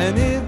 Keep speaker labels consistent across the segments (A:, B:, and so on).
A: and it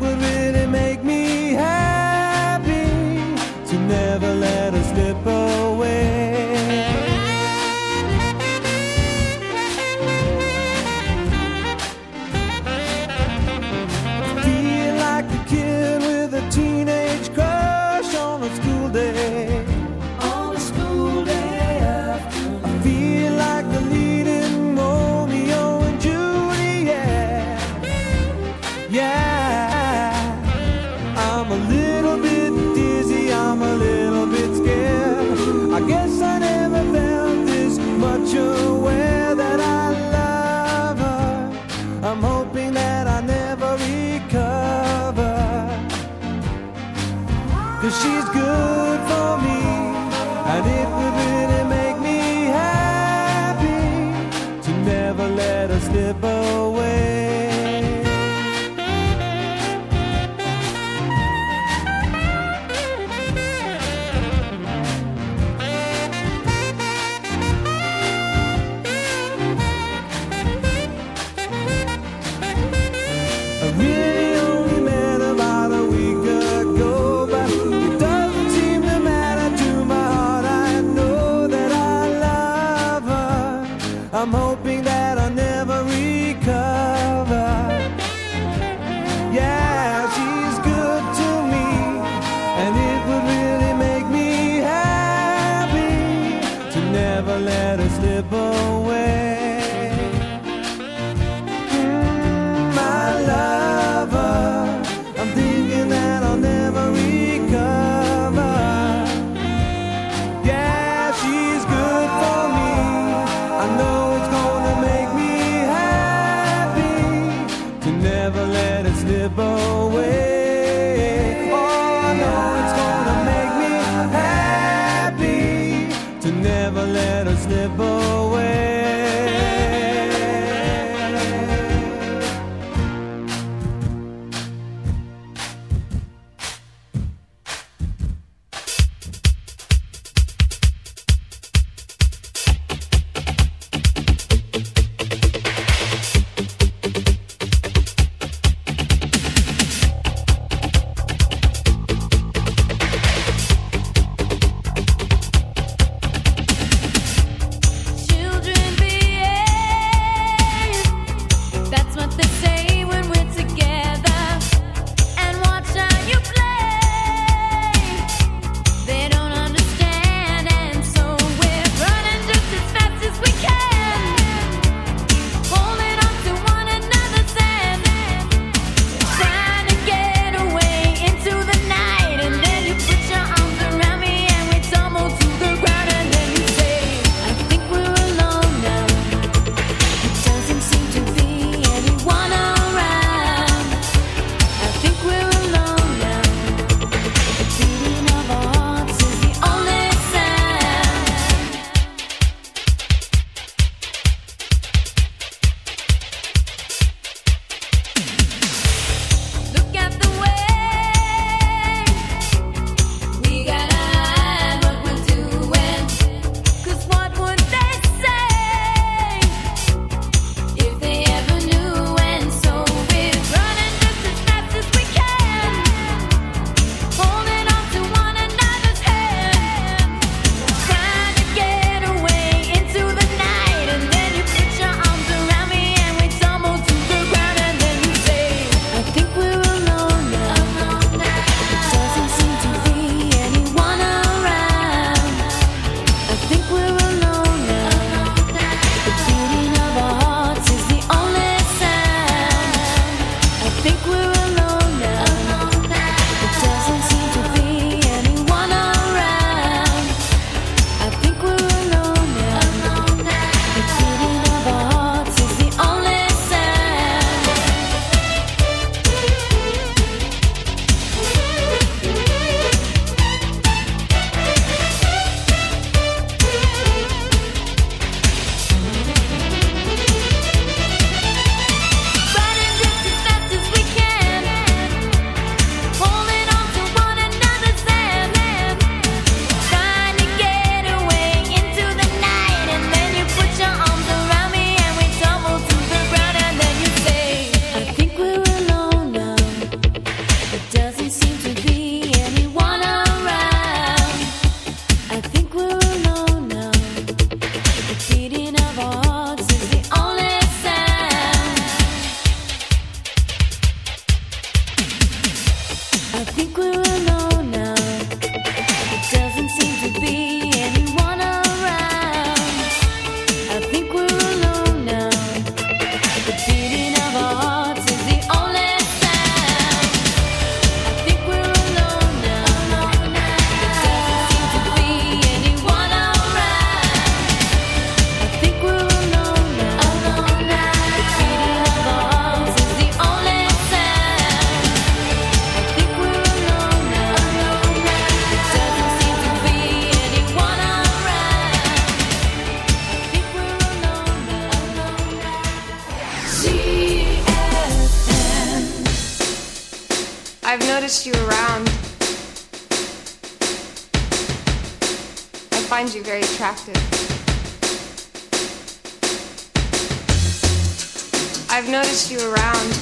B: find you very attractive. I've noticed you around.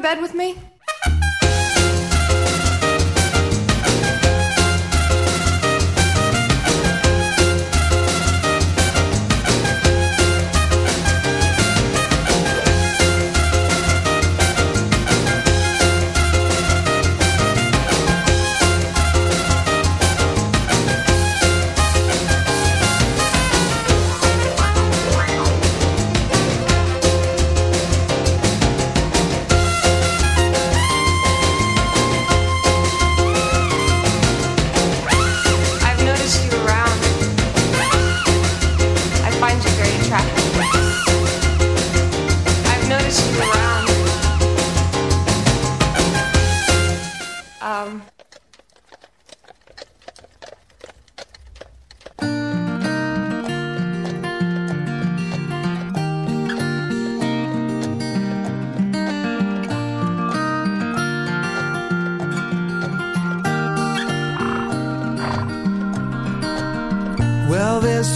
B: bed with me?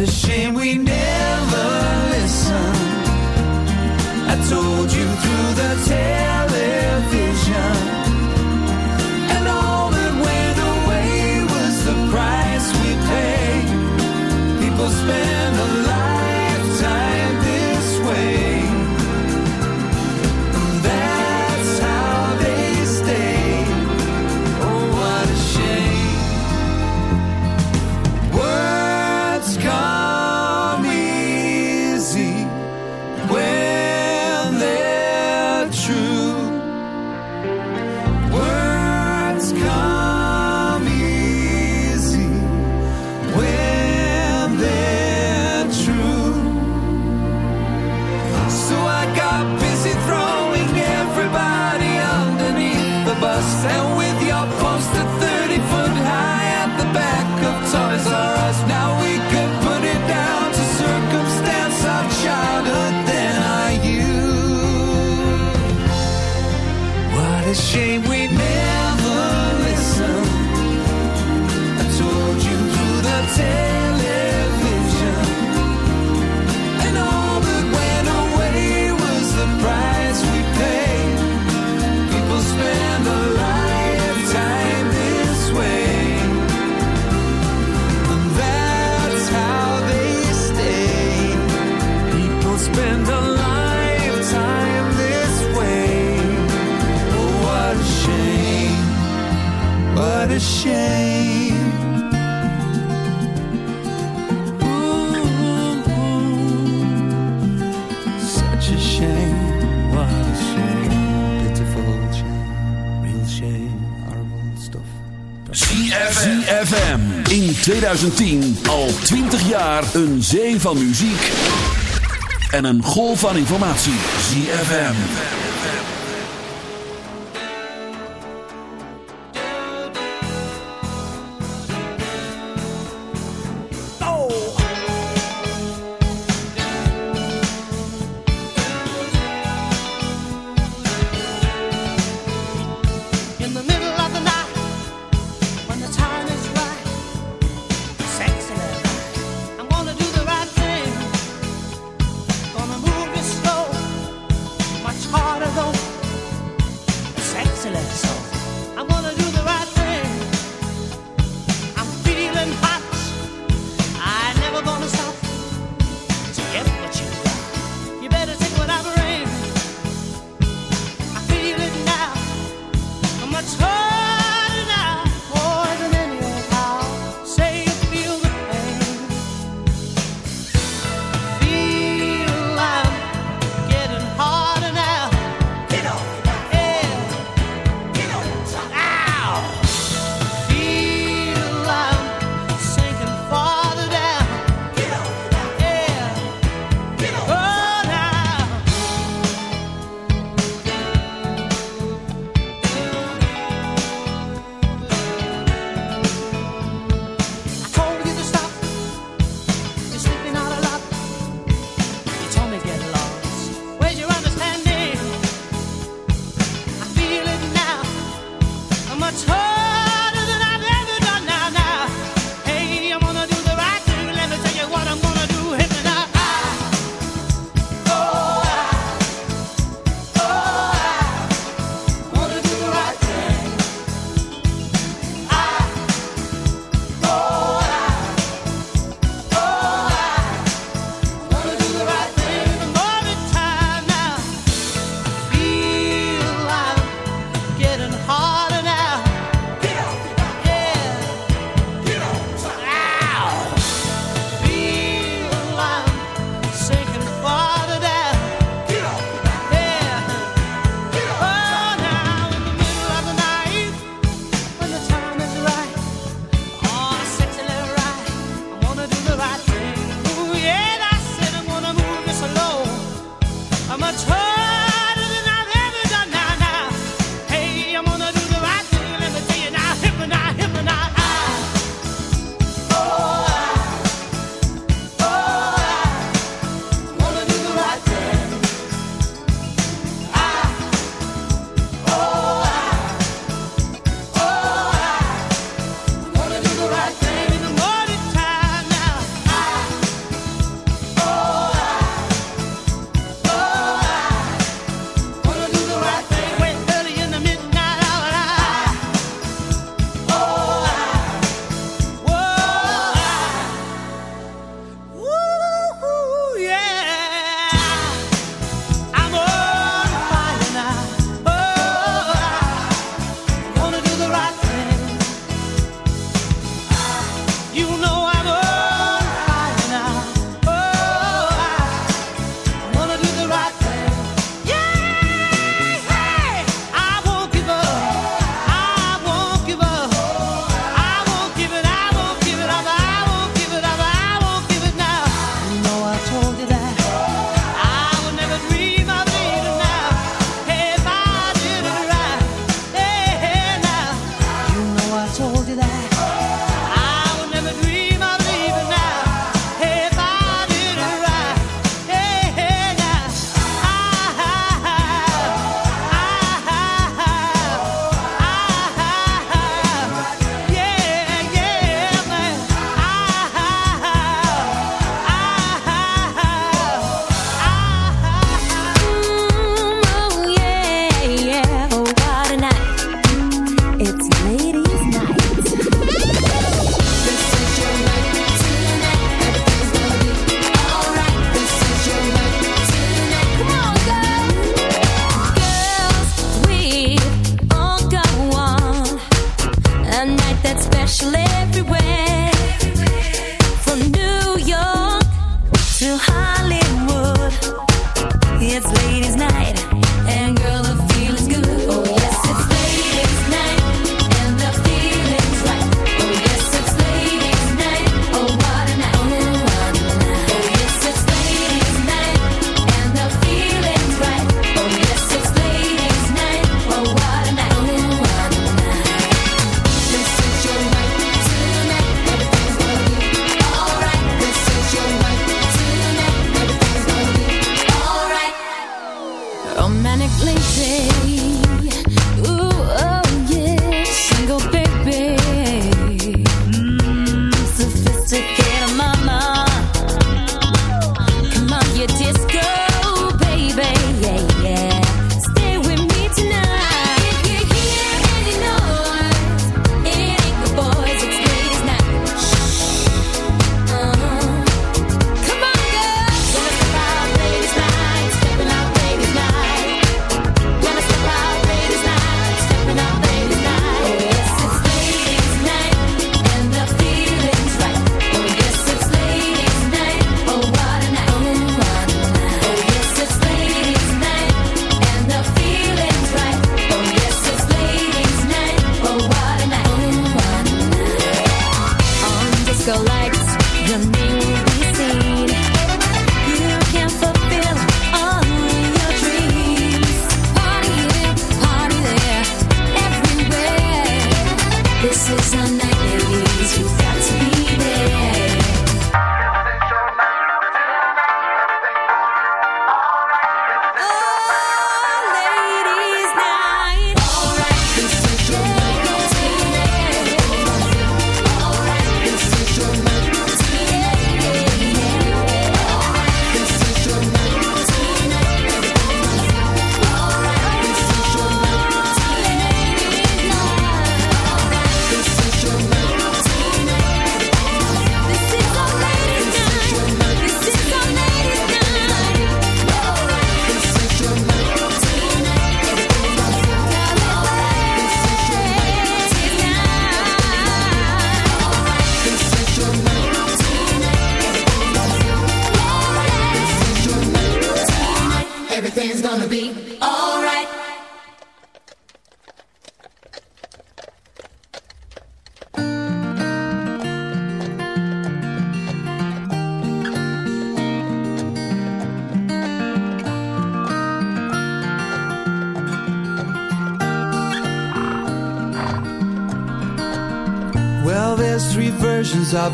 C: a shame we what a shame. Ooh, ooh, such a shame. What a shame. Pitiful shame. Real shame. Horrible stuff.
D: ZFM. ZFM. In 2010 al 20 jaar een zee van muziek. En een golf van informatie. ZFM.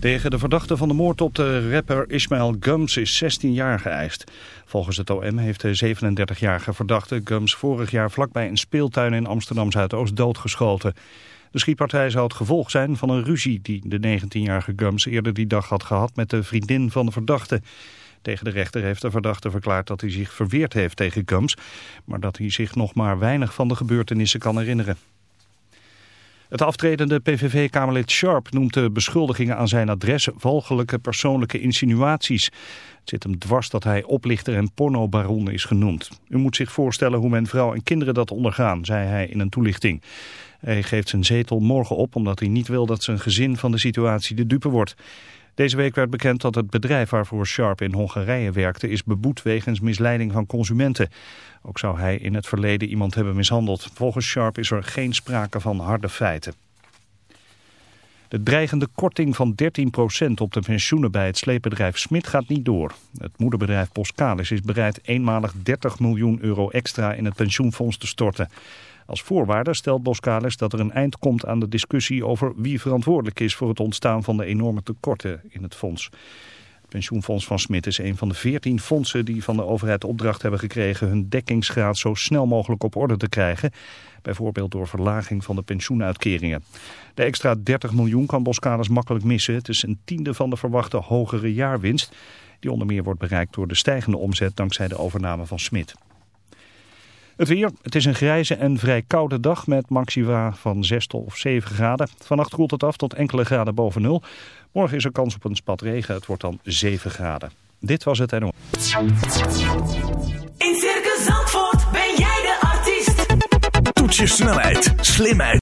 E: Tegen de verdachte van de moord op de rapper Ismail Gums is 16 jaar geëist. Volgens het OM heeft de 37-jarige verdachte Gums vorig jaar vlakbij een speeltuin in Amsterdam-Zuidoost doodgeschoten. De schietpartij zou het gevolg zijn van een ruzie die de 19-jarige Gums eerder die dag had gehad met de vriendin van de verdachte. Tegen de rechter heeft de verdachte verklaard dat hij zich verweerd heeft tegen Gums, maar dat hij zich nog maar weinig van de gebeurtenissen kan herinneren. Het aftredende PVV-kamerlid Sharp noemt de beschuldigingen aan zijn adres walgelijke persoonlijke insinuaties. Het zit hem dwars dat hij oplichter en pornobaron is genoemd. U moet zich voorstellen hoe mijn vrouw en kinderen dat ondergaan, zei hij in een toelichting. Hij geeft zijn zetel morgen op omdat hij niet wil dat zijn gezin van de situatie de dupe wordt. Deze week werd bekend dat het bedrijf waarvoor Sharp in Hongarije werkte is beboet wegens misleiding van consumenten. Ook zou hij in het verleden iemand hebben mishandeld. Volgens Sharp is er geen sprake van harde feiten. De dreigende korting van 13% op de pensioenen bij het sleepbedrijf Smit gaat niet door. Het moederbedrijf Boskalis is bereid eenmalig 30 miljoen euro extra in het pensioenfonds te storten. Als voorwaarde stelt Boskalis dat er een eind komt aan de discussie over wie verantwoordelijk is voor het ontstaan van de enorme tekorten in het fonds. Het pensioenfonds van Smit is een van de 14 fondsen die van de overheid opdracht hebben gekregen hun dekkingsgraad zo snel mogelijk op orde te krijgen. Bijvoorbeeld door verlaging van de pensioenuitkeringen. De extra 30 miljoen kan Boskalis makkelijk missen. Het is een tiende van de verwachte hogere jaarwinst. Die onder meer wordt bereikt door de stijgende omzet dankzij de overname van Smit. Het weer, het is een grijze en vrij koude dag met maxima van 6 tot of 7 graden. Vannacht koelt het af tot enkele graden boven nul. Morgen is er kans op een spat regen, het wordt dan 7 graden. Dit was het NO.
F: In Circus Zandvoort ben jij de artiest. Toets je snelheid, slimheid